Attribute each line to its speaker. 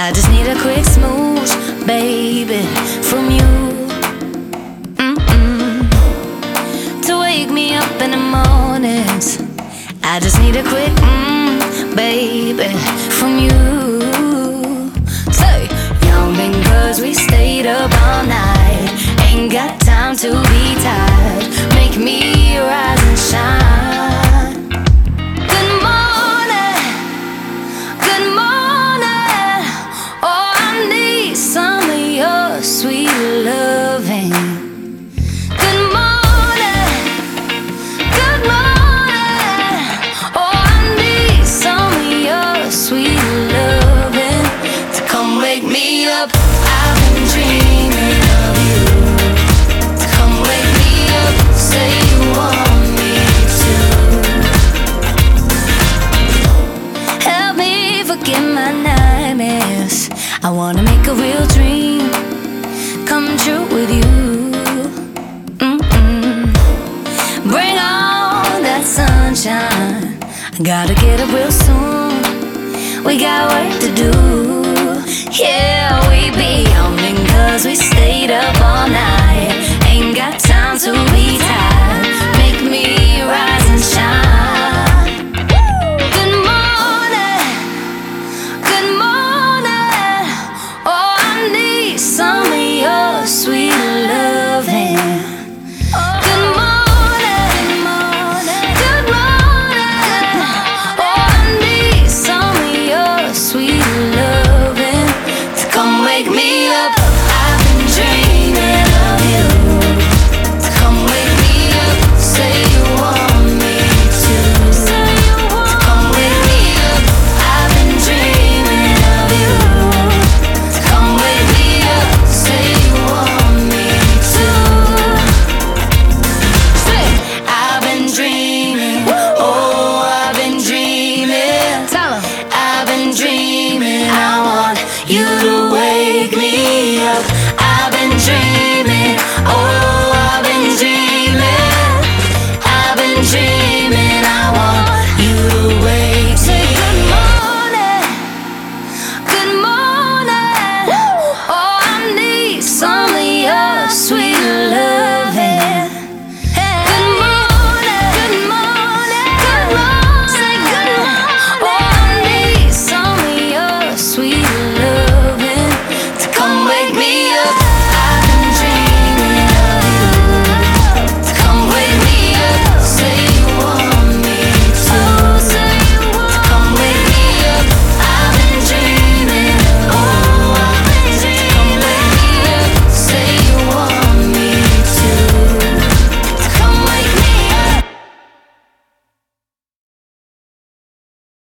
Speaker 1: I just need a quick smooch, baby, from you. To wake me up in the mornings. I just need a quick mm, baby, from you. Say, young because we stayed up all night. Ain't got time to be I wanna make a real dream come true with you. Mm-mm. Bring on that sunshine. I gotta get up real soon. We got work to do. Yeah, we be yawning cause we stayed up all night. Ain't got time to be you